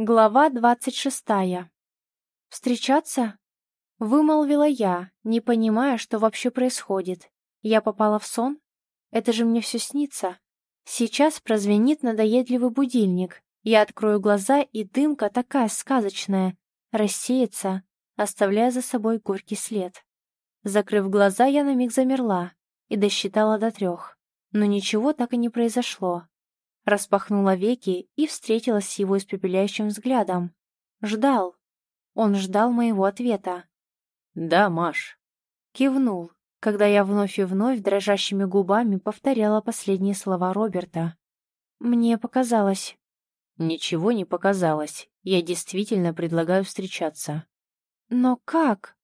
Глава двадцать шестая. «Встречаться?» — вымолвила я, не понимая, что вообще происходит. Я попала в сон? Это же мне все снится. Сейчас прозвенит надоедливый будильник. Я открою глаза, и дымка такая сказочная. Рассеется, оставляя за собой горький след. Закрыв глаза, я на миг замерла и досчитала до трех. Но ничего так и не произошло. Распахнула веки и встретилась с его испепеляющим взглядом. Ждал. Он ждал моего ответа. «Да, Маш». Кивнул, когда я вновь и вновь дрожащими губами повторяла последние слова Роберта. Мне показалось. Ничего не показалось. Я действительно предлагаю встречаться. Но как?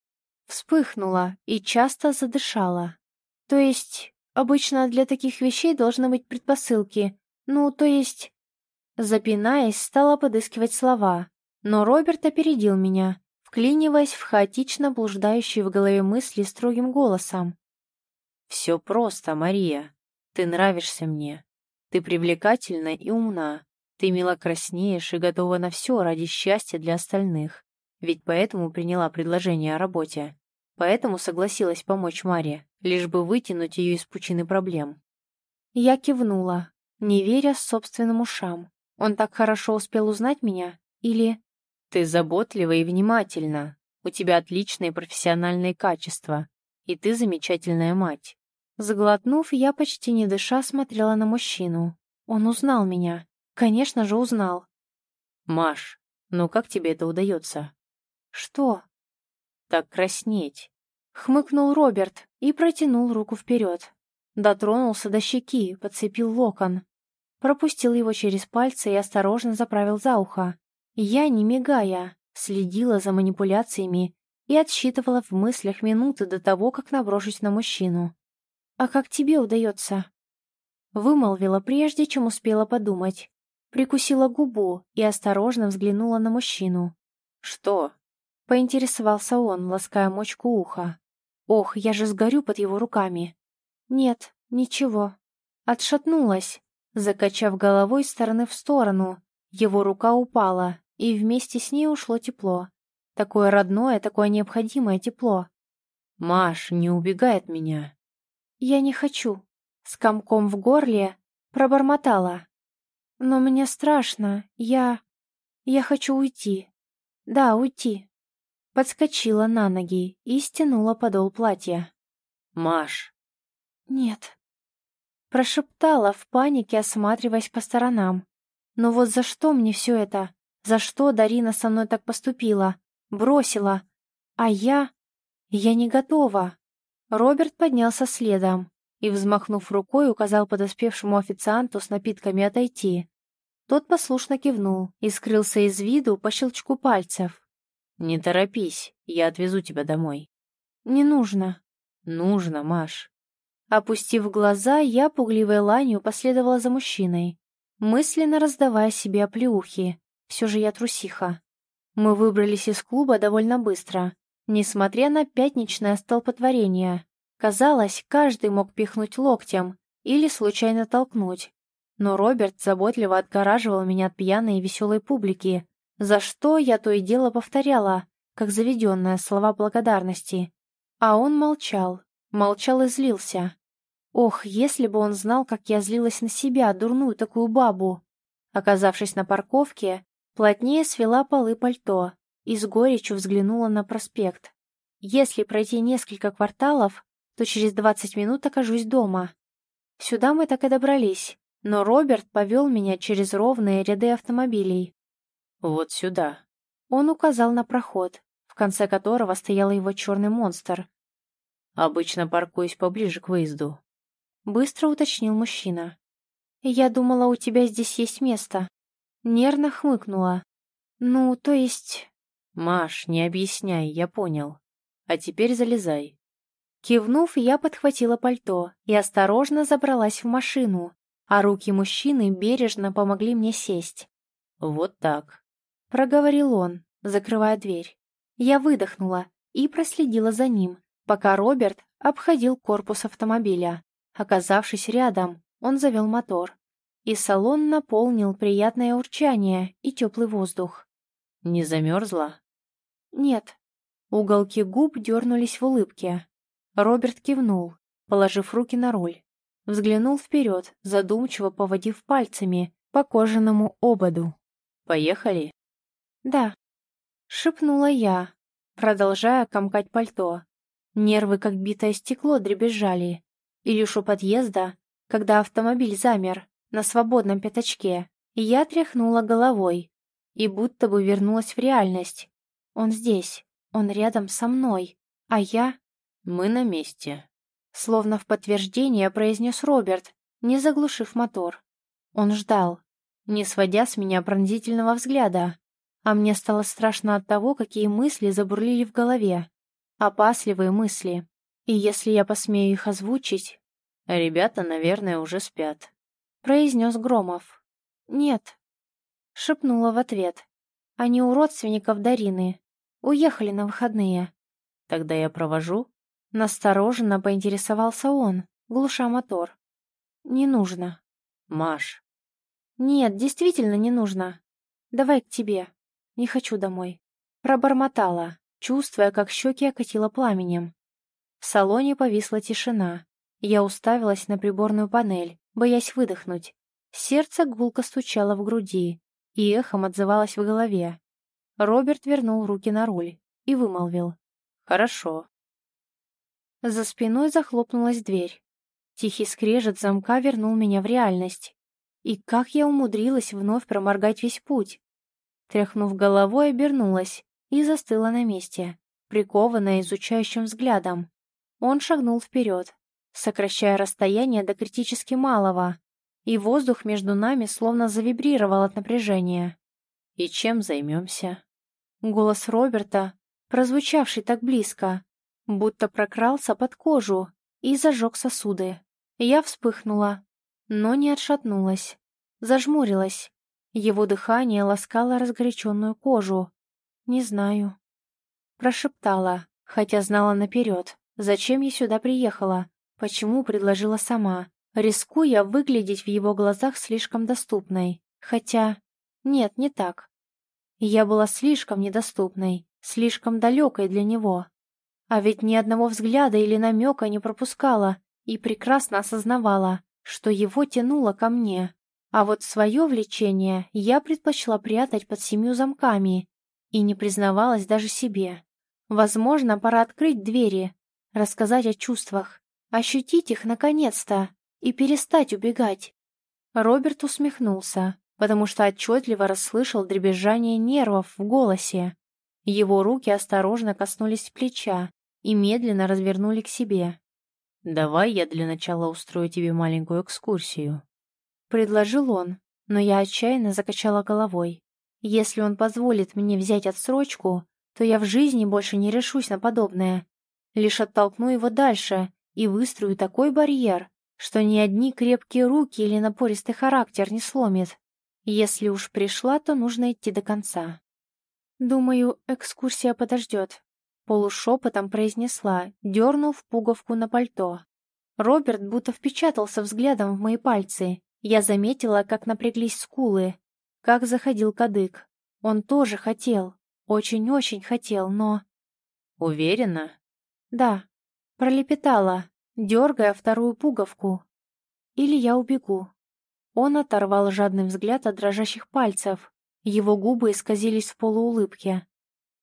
Вспыхнула и часто задышала. То есть, обычно для таких вещей должны быть предпосылки, ну, то есть... Запинаясь, стала подыскивать слова, но Роберт опередил меня, вклиниваясь в хаотично блуждающие в голове мысли строгим голосом. «Все просто, Мария. Ты нравишься мне. Ты привлекательна и умна. Ты мило краснеешь и готова на все ради счастья для остальных. Ведь поэтому приняла предложение о работе. Поэтому согласилась помочь Маре, лишь бы вытянуть ее из пучины проблем». Я кивнула, не веря собственным ушам. Он так хорошо успел узнать меня? Или... Ты заботлива и внимательна. У тебя отличные профессиональные качества. И ты замечательная мать. Заглотнув, я почти не дыша смотрела на мужчину. Он узнал меня. Конечно же, узнал. Маш, ну как тебе это удается? Что? Так краснеть. Хмыкнул Роберт и протянул руку вперед. Дотронулся до щеки, подцепил локон. Пропустил его через пальцы и осторожно заправил за ухо. Я, не мигая, следила за манипуляциями и отсчитывала в мыслях минуты до того, как наброшусь на мужчину. «А как тебе удается?» Вымолвила прежде, чем успела подумать. Прикусила губу и осторожно взглянула на мужчину. «Что?» — поинтересовался он, лаская мочку уха. «Ох, я же сгорю под его руками!» «Нет, ничего». Отшатнулась, закачав головой из стороны в сторону. Его рука упала, и вместе с ней ушло тепло. Такое родное, такое необходимое тепло. «Маш, не убегай от меня». «Я не хочу». С комком в горле пробормотала. «Но мне страшно. Я... я хочу уйти. Да, уйти». Подскочила на ноги и стянула подол платья. «Маш, «Нет». Прошептала в панике, осматриваясь по сторонам. «Но вот за что мне все это? За что Дарина со мной так поступила? Бросила? А я... Я не готова». Роберт поднялся следом и, взмахнув рукой, указал подоспевшему официанту с напитками отойти. Тот послушно кивнул и скрылся из виду по щелчку пальцев. «Не торопись, я отвезу тебя домой». «Не нужно». «Нужно, Маш. Опустив глаза, я, пугливой ланью, последовала за мужчиной, мысленно раздавая себе оплеухи. Все же я трусиха. Мы выбрались из клуба довольно быстро, несмотря на пятничное столпотворение. Казалось, каждый мог пихнуть локтем или случайно толкнуть. Но Роберт заботливо отгораживал меня от пьяной и веселой публики, за что я то и дело повторяла, как заведенная слова благодарности. А он молчал, молчал и злился. Ох, если бы он знал, как я злилась на себя, дурную такую бабу. Оказавшись на парковке, плотнее свела полы пальто и с горечью взглянула на проспект. Если пройти несколько кварталов, то через двадцать минут окажусь дома. Сюда мы так и добрались, но Роберт повел меня через ровные ряды автомобилей. «Вот сюда». Он указал на проход, в конце которого стоял его черный монстр. «Обычно паркуюсь поближе к выезду. Быстро уточнил мужчина. «Я думала, у тебя здесь есть место». Нервно хмыкнула. «Ну, то есть...» «Маш, не объясняй, я понял. А теперь залезай». Кивнув, я подхватила пальто и осторожно забралась в машину, а руки мужчины бережно помогли мне сесть. «Вот так», — проговорил он, закрывая дверь. Я выдохнула и проследила за ним, пока Роберт обходил корпус автомобиля. Оказавшись рядом, он завел мотор. и салон наполнил приятное урчание и теплый воздух. «Не замерзла?» «Нет». Уголки губ дернулись в улыбке. Роберт кивнул, положив руки на руль. Взглянул вперед, задумчиво поводив пальцами по кожаному ободу. «Поехали?» «Да», — шепнула я, продолжая комкать пальто. Нервы, как битое стекло, дребезжали. И лишь у подъезда, когда автомобиль замер на свободном пятачке, я тряхнула головой и будто бы вернулась в реальность. Он здесь, он рядом со мной, а я... Мы на месте. Словно в подтверждение произнес Роберт, не заглушив мотор. Он ждал, не сводя с меня пронзительного взгляда, а мне стало страшно от того, какие мысли забурлили в голове. Опасливые мысли. И если я посмею их озвучить... Ребята, наверное, уже спят. Произнес Громов. Нет. Шепнула в ответ. Они у родственников Дарины. Уехали на выходные. Тогда я провожу? Настороженно поинтересовался он, глуша мотор. Не нужно. Маш. Нет, действительно не нужно. Давай к тебе. Не хочу домой. Пробормотала, чувствуя, как щеки окатило пламенем. В салоне повисла тишина. Я уставилась на приборную панель, боясь выдохнуть. Сердце гулко стучало в груди и эхом отзывалось в голове. Роберт вернул руки на руль и вымолвил. «Хорошо». За спиной захлопнулась дверь. Тихий скрежет замка вернул меня в реальность. И как я умудрилась вновь проморгать весь путь? Тряхнув головой, обернулась и застыла на месте, прикованная изучающим взглядом. Он шагнул вперед, сокращая расстояние до критически малого, и воздух между нами словно завибрировал от напряжения. «И чем займемся?» Голос Роберта, прозвучавший так близко, будто прокрался под кожу и зажег сосуды. Я вспыхнула, но не отшатнулась, зажмурилась. Его дыхание ласкало разгоряченную кожу. «Не знаю». Прошептала, хотя знала наперед, зачем я сюда приехала, почему предложила сама, рискуя выглядеть в его глазах слишком доступной. Хотя... Нет, не так. Я была слишком недоступной, слишком далекой для него. А ведь ни одного взгляда или намека не пропускала и прекрасно осознавала, что его тянуло ко мне. А вот свое влечение я предпочла прятать под семью замками и не признавалась даже себе. Возможно, пора открыть двери, рассказать о чувствах, ощутить их наконец-то и перестать убегать. Роберт усмехнулся, потому что отчетливо расслышал дребезжание нервов в голосе. Его руки осторожно коснулись плеча и медленно развернули к себе. «Давай я для начала устрою тебе маленькую экскурсию», Предложил он, но я отчаянно закачала головой. Если он позволит мне взять отсрочку, то я в жизни больше не решусь на подобное. Лишь оттолкну его дальше и выстрою такой барьер, что ни одни крепкие руки или напористый характер не сломит. Если уж пришла, то нужно идти до конца. Думаю, экскурсия подождет. Полушепотом произнесла, дернув пуговку на пальто. Роберт будто впечатался взглядом в мои пальцы я заметила, как напряглись скулы, как заходил кадык. Он тоже хотел, очень-очень хотел, но... Уверена? Да, пролепетала, дергая вторую пуговку. Или я убегу. Он оторвал жадный взгляд от дрожащих пальцев. Его губы исказились в полуулыбке.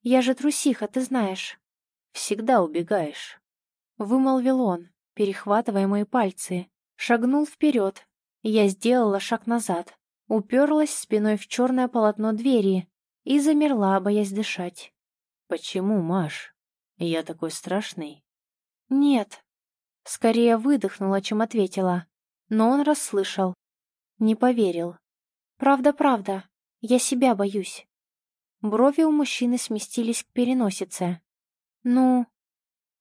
«Я же трусиха, ты знаешь». «Всегда убегаешь», — вымолвил он, перехватывая мои пальцы. Шагнул вперед, я сделала шаг назад, уперлась спиной в черное полотно двери и замерла, боясь дышать. «Почему, Маш? Я такой страшный?» «Нет». Скорее выдохнула, чем ответила. Но он расслышал. Не поверил. «Правда, правда. Я себя боюсь». Брови у мужчины сместились к переносице. «Ну...»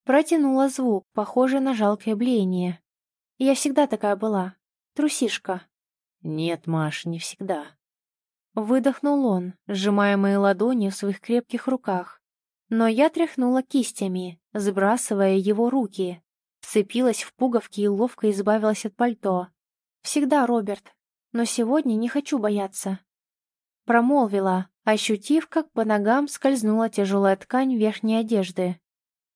Протянула звук, похожий на жалкое блеяние. Я всегда такая была. Трусишка. Нет, Маш, не всегда. Выдохнул он, сжимая мои ладони в своих крепких руках. Но я тряхнула кистями, сбрасывая его руки. Вцепилась в пуговки и ловко избавилась от пальто. Всегда, Роберт. но сегодня не хочу бояться. Промолвила, ощутив, как по ногам скользнула тяжелая ткань верхней одежды.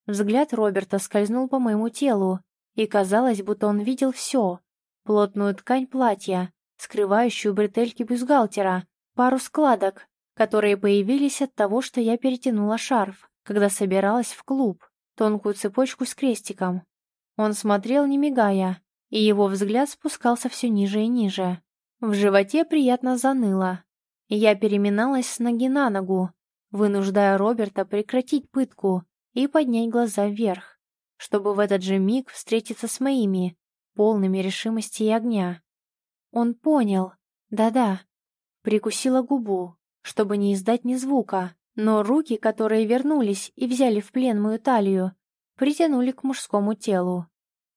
Взгляд Роберта скользнул по моему телу, и казалось, будто он видел все. Плотную ткань платья, скрывающую бретельки бюстгальтера, пару складок, которые появились от того, что я перетянула шарф, когда собиралась в клуб, тонкую цепочку с крестиком. Он смотрел, не мигая, и его взгляд спускался все ниже и ниже. В животе приятно заныло. Я переминалась с ноги на ногу, вынуждая Роберта прекратить пытку и поднять глаза вверх, чтобы в этот же миг встретиться с моими, полными решимости и огня. Он понял. Да-да. Прикусила губу, чтобы не издать ни звука, но руки, которые вернулись и взяли в плен мою талию, притянули к мужскому телу.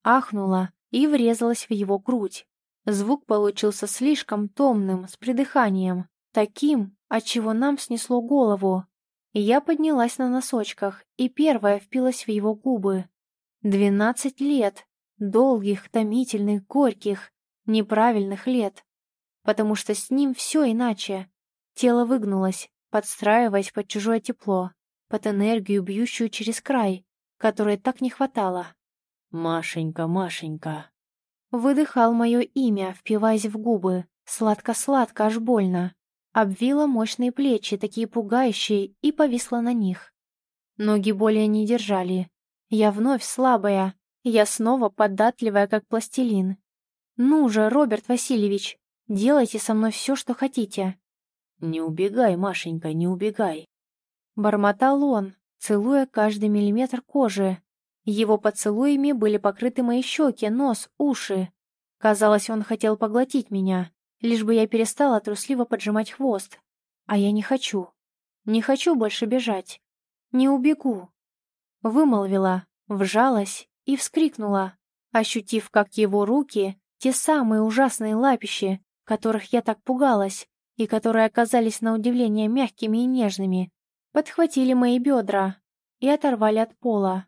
Ахнула и врезалась в его грудь. Звук получился слишком томным, с придыханием, таким, от чего нам снесло голову. Я поднялась на носочках и первая впилась в его губы. Двенадцать лет, долгих, томительных, горьких, неправильных лет. Потому что с ним все иначе. Тело выгнулось, подстраиваясь под чужое тепло, под энергию, бьющую через край, которой так не хватало. «Машенька, Машенька!» Выдыхал мое имя, впиваясь в губы, сладко-сладко, аж больно. Обвила мощные плечи, такие пугающие, и повисла на них. Ноги более не держали. Я вновь слабая, я снова податливая, как пластилин. «Ну же, Роберт Васильевич, делайте со мной все, что хотите». «Не убегай, Машенька, не убегай». Бормотал он, целуя каждый миллиметр кожи. Его поцелуями были покрыты мои щеки, нос, уши. Казалось, он хотел поглотить меня, лишь бы я перестала трусливо поджимать хвост. А я не хочу. Не хочу больше бежать. Не убегу. Вымолвила, вжалась и вскрикнула, ощутив, как его руки, те самые ужасные лапищи, которых я так пугалась, и которые оказались на удивление мягкими и нежными, подхватили мои бедра и оторвали от пола.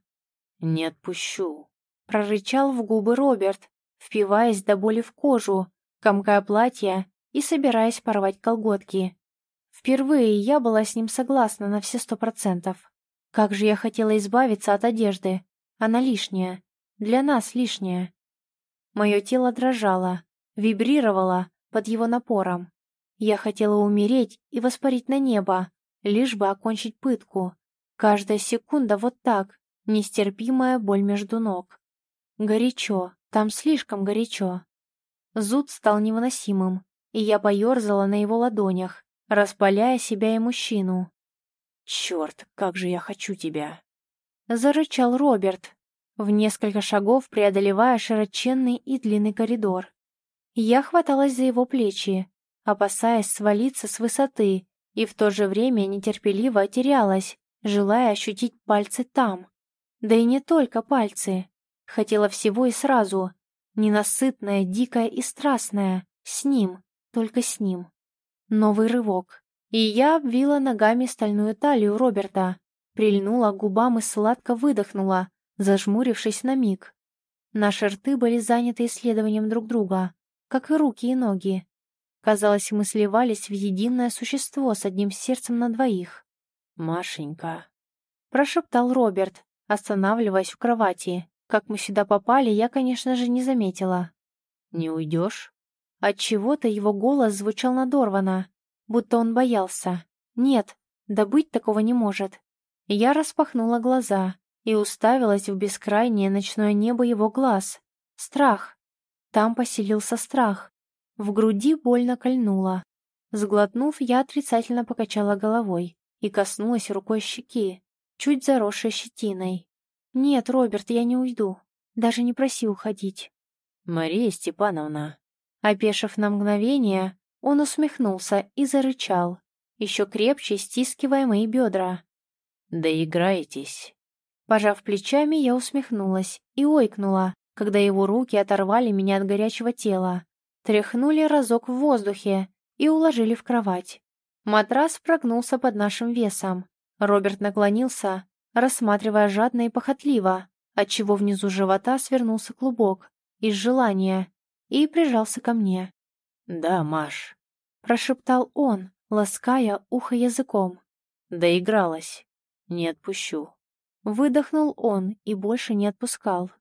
«Не отпущу», — прорычал в губы Роберт, впиваясь до боли в кожу, комкая платье и собираясь порвать колготки. Впервые я была с ним согласна на все сто процентов. Как же я хотела избавиться от одежды. Она лишняя. Для нас лишняя. Мое тело дрожало, вибрировало под его напором. Я хотела умереть и воспарить на небо, лишь бы окончить пытку. Каждая секунда вот так, нестерпимая боль между ног. Горячо, там слишком горячо. Зуд стал невыносимым, и я поерзала на его ладонях, распаляя себя и мужчину. «Черт, как же я хочу тебя!» Зарычал Роберт, в несколько шагов преодолевая широченный и длинный коридор. Я хваталась за его плечи, опасаясь свалиться с высоты, и в то же время нетерпеливо терялась, желая ощутить пальцы там. Да и не только пальцы. Хотела всего и сразу. Ненасытная, дикая и страстная. С ним, только с ним. Новый рывок. И я обвила ногами стальную талию Роберта, прильнула к губам и сладко выдохнула, зажмурившись на миг. Наши рты были заняты исследованием друг друга, как и руки и ноги. Казалось, мы сливались в единое существо с одним сердцем на двоих. «Машенька», — прошептал Роберт, останавливаясь в кровати. Как мы сюда попали, я, конечно же, не заметила. «Не уйдешь?» Отчего-то его голос звучал надорвано, будто он боялся. Нет, да быть такого не может. Я распахнула глаза и уставилась в бескрайнее ночное небо его глаз. Страх. Там поселился страх. В груди больно кольнуло. Сглотнув, я отрицательно покачала головой и коснулась рукой щеки, чуть заросшей щетиной. «Нет, Роберт, я не уйду. Даже не проси уходить». «Мария Степановна». Опешив на мгновение, он усмехнулся и зарычал, еще крепче стискивая мои бедра. «Доиграетесь». Пожав плечами, я усмехнулась и ойкнула, когда его руки оторвали меня от горячего тела. Тряхнули разок в воздухе и уложили в кровать. Матрас прогнулся под нашим весом. Роберт наклонился, рассматривая жадно и похотливо, отчего внизу живота свернулся клубок из желания и прижался ко мне. «Да, Маш», — прошептал он, лаская ухо языком. «Доигралась. Не отпущу». Выдохнул он и больше не отпускал.